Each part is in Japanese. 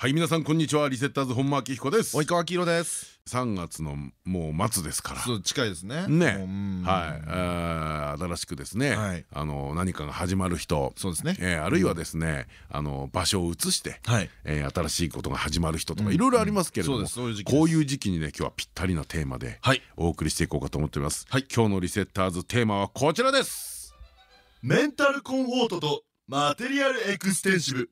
はい皆さんこんにちは。リセッターズ本間明彦です。及川黄色です。3月のもう末ですから。そう近いですね。ね。はい。新しくですね。あの何かが始まる人。そうですね。えあるいはですねあの場所を移してえ新しいことが始まる人とかいろいろありますけれどもこういう時期にね今日はぴったりなテーマでお送りしていこうかと思っております今日のリセッターズテーマはこちらです。メンタルコンフォートとマテリアルエクステンシブ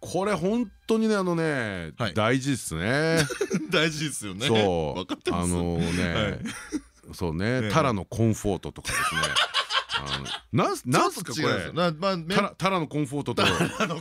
これ本当にねあのね大事ですね。大事ですよね。そう。あのねそうねタラのコンフォートとかですね。なんなんすかこれ。タラのコンフォートと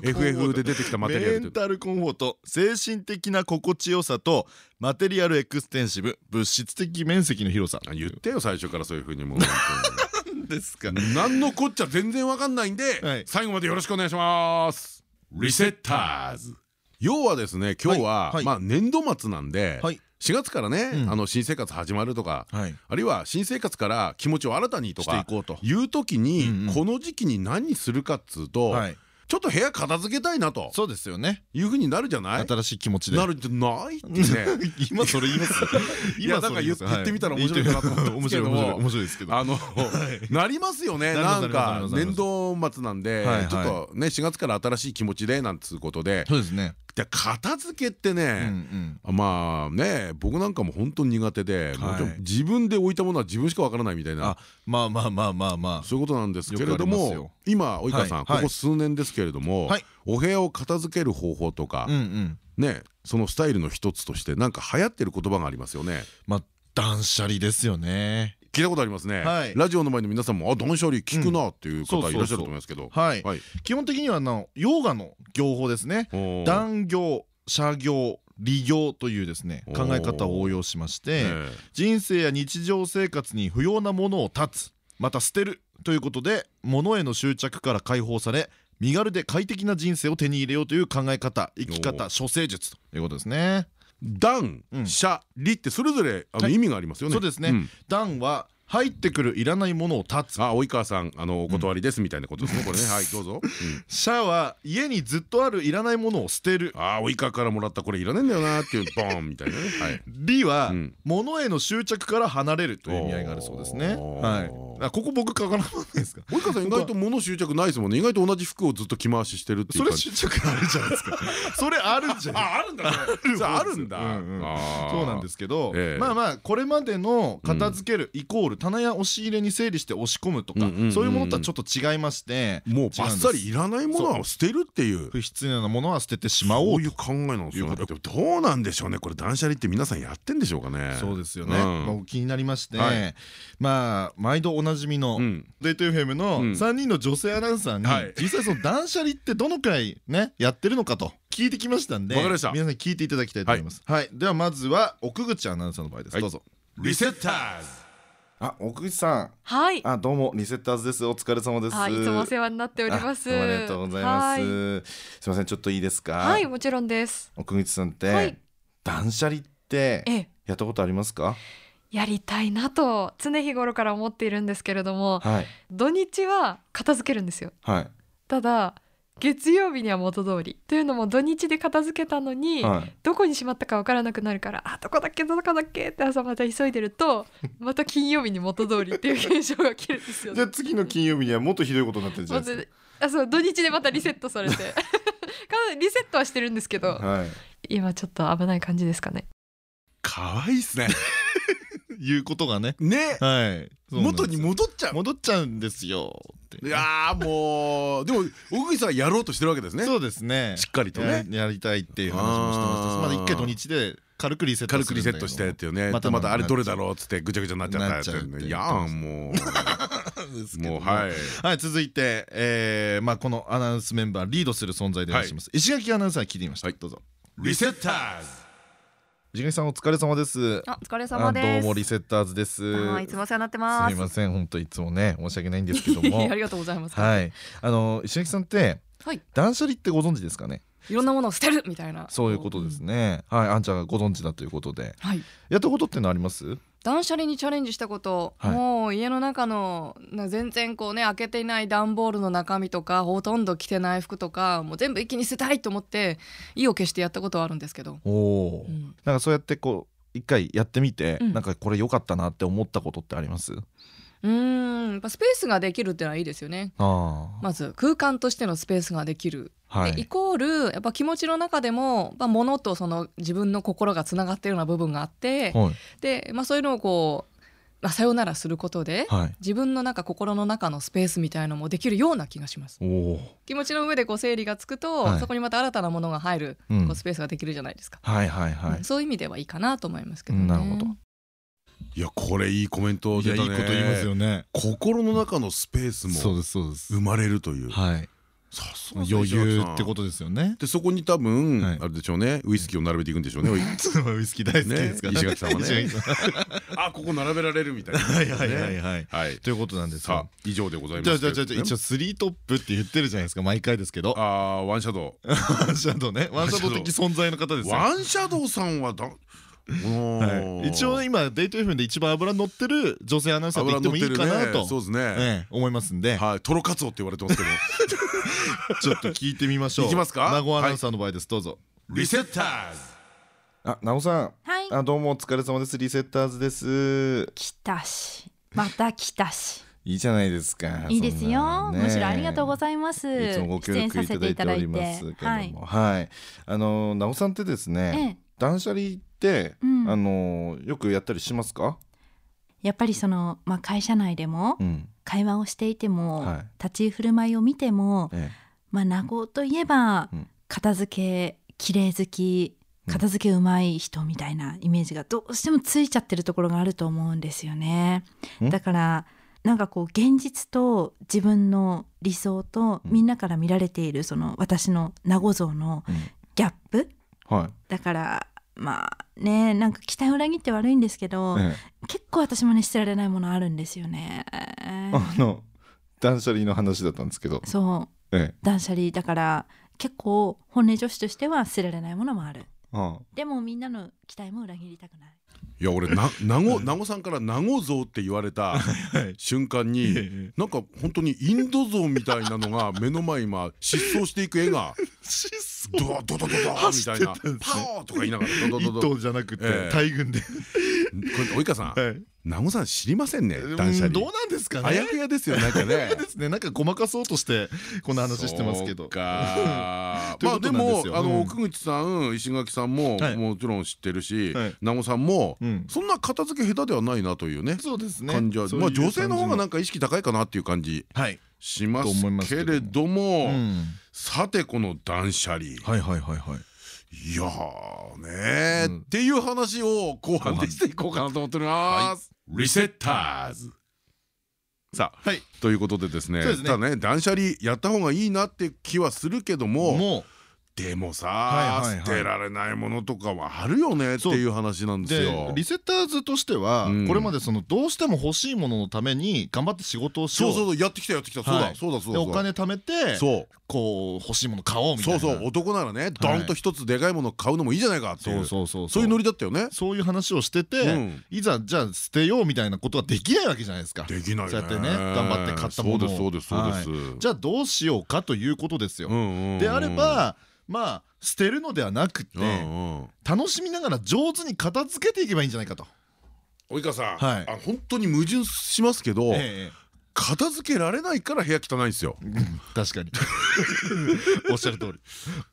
FF で出てきたマテリアルメンタルコンフォート。精神的な心地よさとマテリアルエクステンシブ物質的面積の広さ。言ってよ最初からそういうふうにもう。ですか。何のこっちゃ全然わかんないんで最後までよろしくお願いしますリセッターズ。要はですね今日はまあ年度末なんで4月からねあの新生活始まるとかあるいは新生活から気持ちを新たにとかいう時にこの時期に何するかっつうとちょっと部屋片付けたいなと。そうですよね。いうふうになるじゃない？新しい気持ちで。なるんじゃないってね。今それ言います？いやだから言ってみたら面白いかなと思って 面白い面白いですけど。あのなりますよね。なんか年度末なんでちょっとね4月から新しい気持ちでなんつうことで。そうですね。で片付けってねまあね僕なんかも本当に苦手で自分で置いたものは自分しかわからないみたいな。まあまあまあまあまあ。そういうことなんですけれども今及川さんここ数年ですけれどもお部屋を片付ける方法とかねそのスタイルの一つとしてなんか流行ってる言葉がありますよね。まあ断捨離ですよね。聞いたことありますね、ラジオの前の皆さんもあ断捨離聞くなっていう方いらっしゃると思いますけど。基本的にはのヨガの業法ですね。断業社業利業というですね考え方を応用しまして人生や日常生活に不要なものを断つまた捨てるということで物への執着から解放され身軽で快適な人生を手に入れようという考え方生き方処世術ということですね。断、捨離ってそれぞれあの意味がありますよね。そうですね。断は入ってくるいらないものを断つ。あ及川さんあのお断りですみたいなことですねこれね。はいどうぞ。シャは家にずっとあるいらないものを捨てる。あ及川からもらったこれいらねえんだよなっていうボーンみたいなね。りは物への執着から離れるという意味合いがあるそうですね。はいここ僕書かなかったですか？及川さん意外と物執着ないですもんね。意外と同じ服をずっと着回ししてるっていうそれ執着あるじゃないですか。それあるんじゃないあるんだ。あるんだ。そうなんですけどまあまあこれまでの片付けるイコール棚や押し入れに整理して押し込むとかそういうものとはちょっと違いまして。もうバッサリいらないものは捨てるっていう。不必要なものは捨ててしまおうそういう考えなんですよどうなんでしょうね。これ断捨離って皆さんやってんでしょうかね。そうですよね。気になりまして。まあ毎度おなじみのデート FM の3人の女性アナウンサーに実際その断捨離ってどのくらいねやってるのかと聞いてきましたんで皆さん聞いていただきたいと思いますはいではまずは奥口アナウンサーの場合ですどうぞリセッターズあ、奥口さん。はい。あ、どうもリセッターズです。お疲れ様です。いつもお世話になっております。ありがとうございます。すみません、ちょっといいですか？はい、もちろんです。奥口さんって、断捨離ってやったことありますか？やりたいなと常日頃から思っているんですけれども、土日は片付けるんですよ。ただ月曜日には元通り。というのも土日で片付けたのに、はい、どこにしまったか分からなくなるからあどこだっけどこだっけって朝また急いでると また金曜日に元通りっていう現象が起きるんですよ、ね、じゃあ次の金曜日にはもっとひどいことになってるじゃないですか？あそう土日でまたリセットされて。リセットはしてるんですけど、はい、今ちょっと危ない感じですかね。可愛いっすねいうことがね。ね。はい。元に戻っちゃう。戻っちゃうんですよ。いやもう。でも小栗さんやろうとしてるわけですね。そうですね。しっかりとね。やりたいっていう話もしてましたまだ一回土日で軽くリセット軽くリセットしてっていうねまたまたあれどれだろうっつってぐちゃぐちゃになっちゃったいやもうも。うはい。はい続いてえまあこのアナウンスメンバーリードする存在でいらっしゃいます。石垣アナウンサー聞いてみました。どうぞ。リセッターズ石垣さんお疲れ様です。あ、お疲れ様です。どうもリセッターズです。いつもお世話になってます。すみません、本当いつもね申し訳ないんですけども。ありがとうございます。はい、あの石垣さんって、はい、断捨離ってご存知ですかね？いろんなものを捨てるみたいな。そういうことですね。うん、はい、あんちゃんがご存知だということで。はい。やったことってのあります？断捨離にチャレンジしたこと、はい、もう家の中の全然こうね開けていない段ボールの中身とかほとんど着てない服とかもう全部一気に捨てたいと思って意を決してやったことはあるんですけど。おお、うん、なんかそうやってこう一回やってみて、うん、なんかこれ良かったなって思ったことってあります？うん。やっぱスペースができるってのはいいですよね。まず空間としてのスペースができる、はい、イコールやっぱ気持ちの中でも、まあ、物とその自分の心がつながっているような部分があって、はい、で、まあ、そういうのをこうまあ、さよならすることで、はい、自分の中心の中のスペースみたいのもできるような気がします。気持ちの上でこう整理がつくと、はい、そこにまた新たなものが入る、こうスペースができるじゃないですか、はいはいはい、そういう意味ではいいかなと思いますけど、ね、なるほどいやこれいいコメント出たね。いいこと言いますよね。心の中のスペースも生まれるという。はい。余裕ってことですよね。でそこに多分あれでしょうね。ウイスキーを並べていくんでしょうね。ウイスキー大好きですから石垣さんはね。あここ並べられるみたいなはいはいはいはい。ということなんですさあ以上でございます。じゃあじゃあ一応スリートップって言ってるじゃないですか毎回ですけどああワンシャドウ。ワンシャドウね。ワンシャドウ的存在の方ですワンシャドウさんはだはい、一応今デート FM で一番脂乗ってる女性アナウンサーと言ってもいいかなとそうですね。思いますんで。はい。トロカツオって言われてますけど。ちょっと聞いてみましょう。いきますか？名護アナウンサーの場合ですどうぞ。リセッターズ。あ、なおさん。はい。あどうもお疲れ様です。リセッターズです。来たし。また来たし。いいじゃないですか。いいですよ。むしろありがとうございます。いつもご協力いただいておりますけども、はい。あのなおさんってですね、断捨離、うん、あのよくやったりしますか？やっぱりその、まあ、会社内でも会話をしていても、はい、立ち振る舞いを見ても、ええ、まあ名護といえば、片付け綺麗好き片付けうまい人みたいなイメージがどうしてもついちゃってるところがあると思うんですよね。だからなんかこう現実と自分の理想とみんなから見られているその私の名護像のギャップ、はい、だからまあねなんか期待を裏切って悪いんですけど、ええ、結構私もね捨てられないものあるんですよね。あの断捨離の話だったんですけど。そう、ええ、断捨離。だから結構本音女子としては捨てられないものもある。ああでもみんなの期待も裏切りたくない。いや俺な名護名護さんから名護像って言われた瞬間になんか本当にインド像みたいなのが目の前今疾走していく絵がドドドドドみたいなパオとか言いながらドドドドじゃなくて大群で及川さん名護さん知りませんね断捨離。どうなんですかね。あやふやですよなんかね。ですね。なんかごまかそうとしてこんな話してますけど。まあでもあの奥口さん石垣さんももちろん知ってるし名護さんもそんな片付け下手ではないなというね感じは。まあ女性の方がなんか意識高いかなっていう感じしますけれどもさてこの断捨離。はいはいはいはいいやねっていう話を後半でしていこうかなと思っております。リセッターズさあ、はい、ということでですねただね断捨離やった方がいいなって気はするけどもでもさ捨てられないものとかはあるよねっていう話なんですよ。リセッターズとしてはこれまでそのどうしても欲しいもののために頑張って仕事をしよう。そうそうやってきたやってきた。そうだそうだそうだお金貯めてそう。こう欲しいもの買おうみたいな。そうそう男ならねドンと一つでかいもの買うのもいいじゃないかっていうそうそうそういうノリだったよね。そういう話をしてていざじゃあ捨てようみたいなことはできないわけじゃないですか。できないそうやってね頑張って買ったものを。そうですそうですじゃあどうしようかということですよ。であればまあ捨てるのではなくて楽しみながら上手に片付けていけばいいんじゃないかと。及川さん、はい、あ本当に矛盾しますけど、ええ、片付けられないから部屋汚いんですよ。確かに。おっしゃる通り。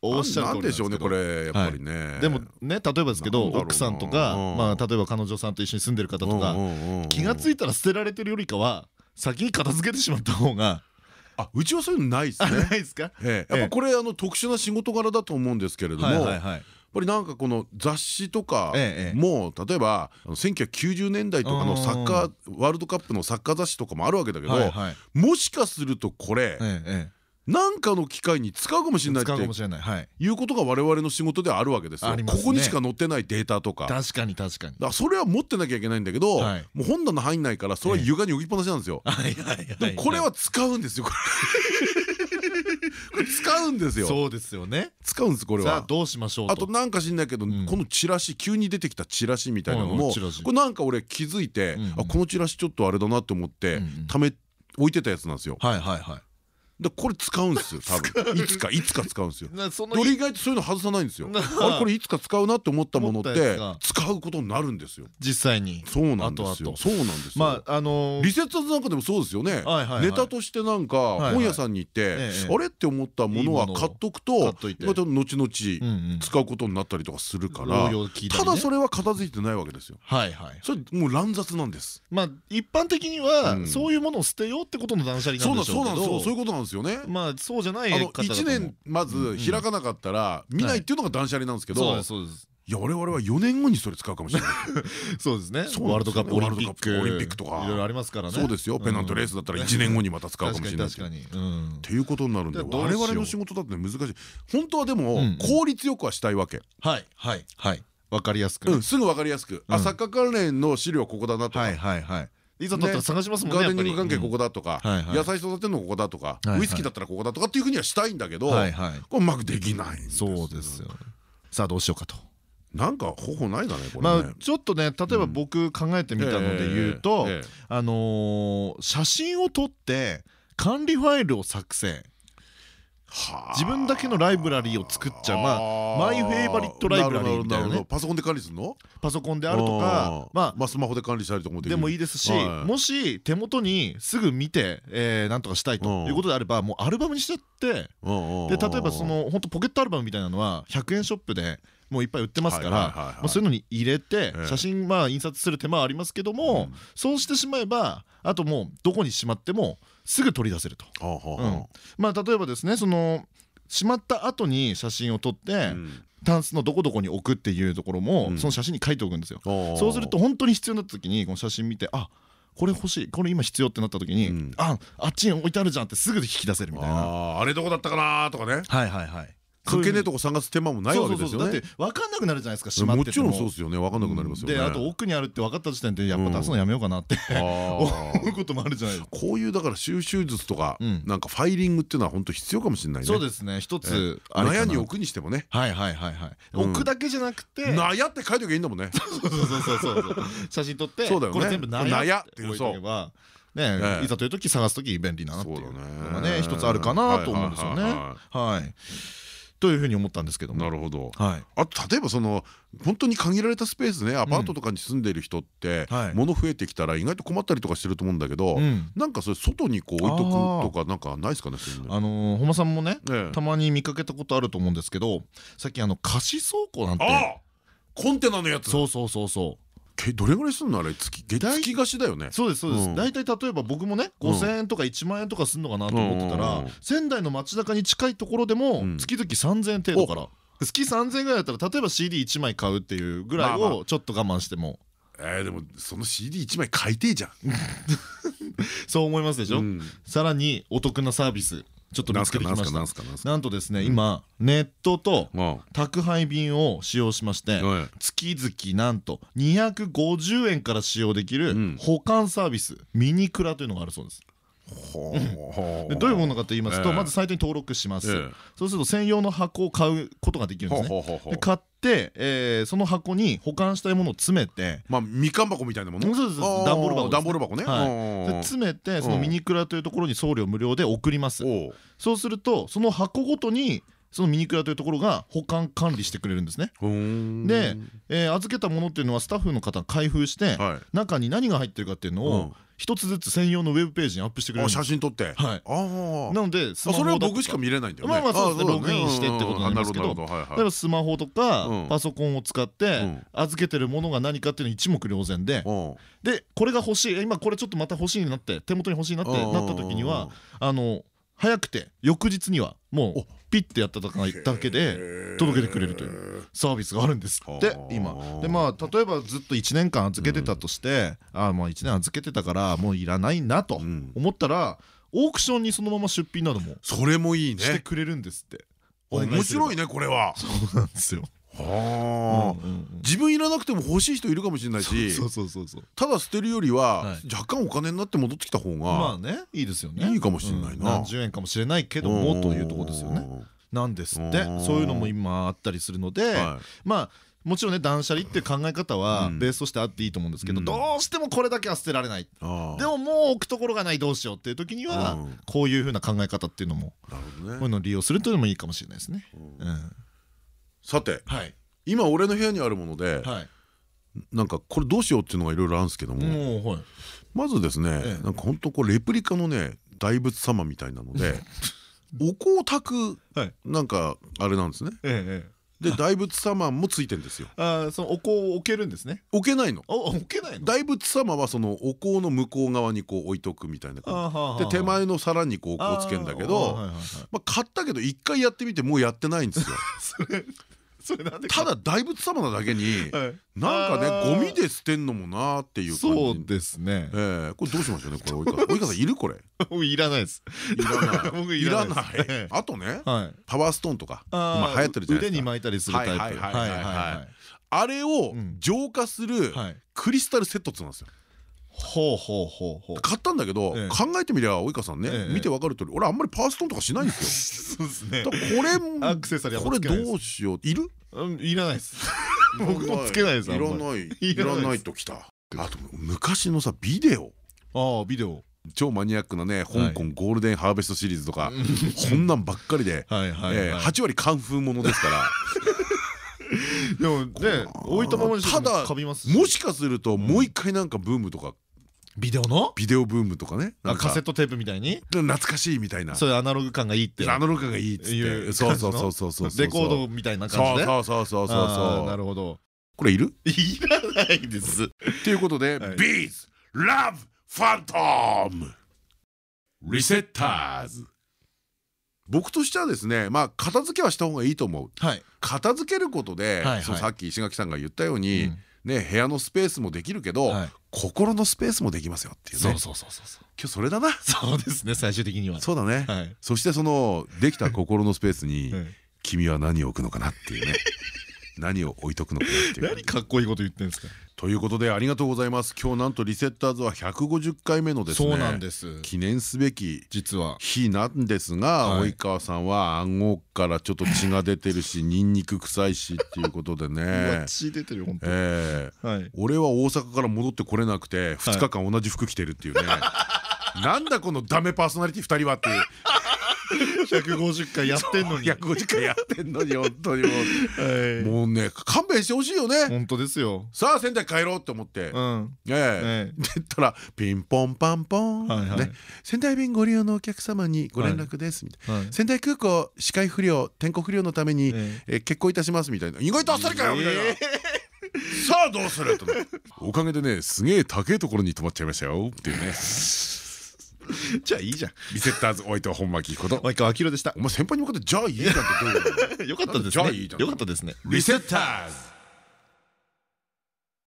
おっしゃる通りなんでしょうねこれやっぱりね。でもね例えばですけど奥さんとかまあ例えば彼女さんと一緒に住んでる方とか気が付いたら捨てられてるよりかは先に片付けてしまった方があうちはそういうのないですね。ないですか？ええ、やっぱこれあの特殊な仕事柄だと思うんですけれども。やっぱりなんかこの雑誌とかも例えば1990年代とかのサッカーワールドカップのサッカー雑誌とかもあるわけだけどもしかするとこれ何かの機会に使うかもしれないってい。うことが我々の仕事ではあるわけですよ。ここにしか載ってないデータとか。確かに確かに。だそれは持ってなきゃいけないんだけどもう本棚入んないからそれは床に置きっぱなしなんですよ。でもこれは使うんですよ。これ。使うんですよ。そうですよね。使うんですこれは。どうしましょうあとなんか知んないけど、このチラシ急に出てきたチラシみたいなのも、これなんか俺気づいて、あこのチラシちょっとあれだなと思ってため置いてたやつなんですよ。はいはいはい。でこれ使うんですよ多分。いつかいつか使うんですよ。俺意外とそういうの外さないんですよ。あれこれいつか使うなって思ったものって使うことになるんですよ。実際に。そうなんですよ。そうなんですまああのリセットなんかでもそうですよね。ネタとしてなんか本屋さんに行ってあれって思ったものは買っとくとまた後々使うことになったりとかするからただそれは片付いてないわけですよ。はいはい。それもう乱雑なんです。まあ一般的にはそういうものを捨てようってことの断捨離なんでしょうけど。そうそういうことなんですよね。まあそうじゃないあの1年まず開かなかったら見ないっていうのが断捨離なんですけどい。や我々は4年後にそれ使うかもしれない。そうですね。ワールドカップオリンピック。オリンピックとか。いろいろありますからね。そうですよ。ペナントレースだったら1年後にまた使うかもしれないっていうことになるんで我々の仕事だって難しい。本当はでも効率よくはしたいわけ。はいはいはい。わかりやすくすぐわかりやすく。あサッカー関連の資料ここだなとか。はいはいはいいざだったら探しますもんねガーデニング関係ここだとか。野菜育てるのここだとか。ウイスキーだったらここだとかっていうふうにはしたいんだけどこれうまくできないそうですよ。さあどうしようかと。なんか方法ないだねまあちょっとね例えば僕考えてみたので言うとあの写真を撮って管理ファイルを作成自分だけのライブラリーを作っちゃう。まあマイフェイバリットライブラリーみたいなね。パソコンで管理するの？パソコンであるとかまあスマホで管理したりとかでもいいですしもし手元にすぐ見てなんとかしたいということであればもうアルバムにしちゃってで例えばその本当ポケットアルバムみたいなのは100円ショップでもういっぱい売ってますからそういうのに入れて写真まあ印刷する手間はありますけどもそうしてしまえばあともうどこにしまってもすぐ取り出せると。まあ例えばですねそのしまった後に写真を撮って、タンスのどこどこに置くっていうところも、その写真に書いておくんですよ。そうすると本当に必要になった時にこの写真見てあこれ欲しいこれ今必要ってなった時に、うん、ああっちに置いてあるじゃんってすぐ引き出せるみたいな。あれどこだったかなとかね。はいはいはい関係ねえとこ探す手間もないわけですよね。だって分かんなくなるじゃないですか閉まっても。ちろんそうですよね。分かんなくなりますよね。であと奥にあるって分かった時点でやっぱ出すのやめようかなって思うこともあるじゃないですか。こういうだから収集術とかなんかファイリングっていうのは本当必要かもしれないね。そうですね。一つ納屋に置くにしてもね。はいはいはいはい。置くだけじゃなくて。納屋って書いておけばいいんだもんね。そうそうそうそう写真撮ってこれ全部納屋って置いとけばね、いざという時探す時便利ななっていうのがね一つあるかなと思うんですよね。はいというふうに思ったんですけどなるほど、はい、あと例えばその本当に限られたスペースねアパートとかに住んでいる人って物増えてきたら意外と困ったりとかしてると思うんだけど、なんかそれ外にこう置いとくとかなんかないですかねあの本間さんもねたまに見かけたことあると思うんですけどさっきあの貸し倉庫なんて。コンテナのやつ。そうそうそうそうどれぐらいすんのあれ？月月貸しだよね。そうですそうです。大体例えば僕もね5,000円とか1万円とかすんのかなと思ってたら仙台の街中に近いところでも月々3,000円程度から。月3,000円ぐらいだったら例えば CD1 枚買うっていうぐらいをちょっと我慢しても。えー、でもその CD1 枚買いてえじゃんそう思いますでしょ、うん、さらにお得なサービスちょっと見つけてきました。なんとですね今ネットと宅配便を使用しまして月々なんと250円から使用できる保管サービスミニクラというのがあるそうですでどういうものかと言いますとまずサイトに登録します。そうすると専用の箱を買うことができるんですね。で買ってえその箱に保管したいものを詰めてまあみかん箱みたいなもの？そうです段ボール箱段ボール箱ね。詰めてそのミニクラというところに送料無料で送ります。そうするとその箱ごとにそのミニクラというところが保管管理してくれるんですね。で、えー、預けたものっていうのはスタッフの方が開封して、はい、中に何が入ってるかっていうのを一つずつ専用のウェブページにアップしてくれる写真撮って。はい。なのでそれは僕しか見れないんだよね。まあまあそうですね。ログインしてってことなんですけど。例えばスマホとかパソコンを使って預けてるものが何かっていうの一目瞭然ででこれが欲しい。今これちょっとまた欲しいなって手元に欲しいなってなった時にはあの早くて翌日にはもうピッてやっただけで届けてくれるというサービスがあるんですって今。でまあ例えばずっと1年間預けてたとしてああもう1年預けてたからもういらないなと思ったらオークションにそのまま出品などもそれもいいね。してくれるんですって。面白いねこれは。そうなんですよ。はあ自分いらなくても欲しい人いるかもしれないしただ捨てるよりは若干お金になって戻ってきた方がまあねいいですよね。いいかもしれないな。何十円かもしれないけどもというところですよね。なんですって。そういうのも今あったりするのでまあもちろんね断捨離っていう考え方はベースとしてあっていいと思うんですけど、どうしてもこれだけは捨てられない。でももう置くところがないどうしようっていう時にはこういうふうな考え方っていうのもこういうのを利用するというのもいいかもしれないですね。さて、今俺の部屋にあるもので、なんかこれどうしようっていうのがいろいろあるんですけども、まずですね、なんか本当こうレプリカのね大仏様みたいなので お香を炊くなんかあれなんですね。で大仏様もついてんですよ。あそのお香を置けるんですね。置けないの。置けないの？大仏様はそのお香の向こう側にこう置いとくみたいな。で手前の皿にこうお香つけんだけど、まあ買ったけど一回やってみてもうやってないんですよ。ただ大仏様なだけになんかねゴミで捨てんのもなっていう感じ。そうですね。これどうしましょうねこれ。及川さんいるこれ？僕いらないです。いらない。僕いらないあとねパワーストーンとか今流行ってるじゃないですか。腕に巻いたりするタイプ。あれを浄化するクリスタルセットってなんですよほうほうほうほう。買ったんだけど考えてみりゃ及川さんね見てわかる通り俺あんまりパワーストーンとかしないんですよ。そうですね。これ アクセサリーこれどうしよう？いる？いらないです。僕もつけないですいらない。いらない。ときた。あと昔のさビデオ。ああビデオ。超マニアックなね香港ゴールデンハーベストシリーズとかこんなんばっかりで8割カンフーものですから。でもね置いたままただもしかするともう一回なんかブームとかビデオの？ビデオブームとかね。カセットテープみたいに？懐かしいみたいな。そういうアナログ感がいいって。アナログ感がいいっつって。そうそうそうそうそう。レコードみたいな感じで？そうそうそうそうそうなるほど。これいる？いらないです。ということでビーズラブファントムリセッターズ僕としてはですねまあ片付けはした方がいいと思う。片付けることでさっき石垣さんが言ったようにね部屋のスペースもできるけど心のスペースもできますよっていうね。そうそうそうそう今日それだな。そうですね最終的には。そうだね。そしてそのできた心のスペースに 君は何を置くのかなっていうね何を置いとくのかっていう。何かっこいいこと言ってんですか。ということでありがとうございます。今日なんとリセッターズは150回目のですねそうなんです。記念すべき実は。日なんですが及川さんは暗号からちょっと血が出てるし ニンニク臭いしっていうことでね。血出てる本当俺は大阪から戻ってこれなくて2日間同じ服着てるっていうね。なんだこのダメパーソナリティ2人はっていう150回やってんのに。150回やってんのに本当にもう。もうね勘弁してほしいよね。本当ですよ。さあ仙台帰ろうって。思ってえ。え。で言ったらピンポンパンポン。ね。仙台便ご利用のお客様にご連絡ですみたいな。仙台空港視界不良天候不良のために結婚いたしますみたいな。意外とあっさりかよみたいな。さあどうする？とおかげでねすげえ高いところに泊まっちゃいましたよっていうねじゃあいいじゃん。リセッターズお相手は本間明こと。及川明でした。お前先輩に向かってじゃあいいじゃんってどういう よかったですね。よかったですね。リセッターズ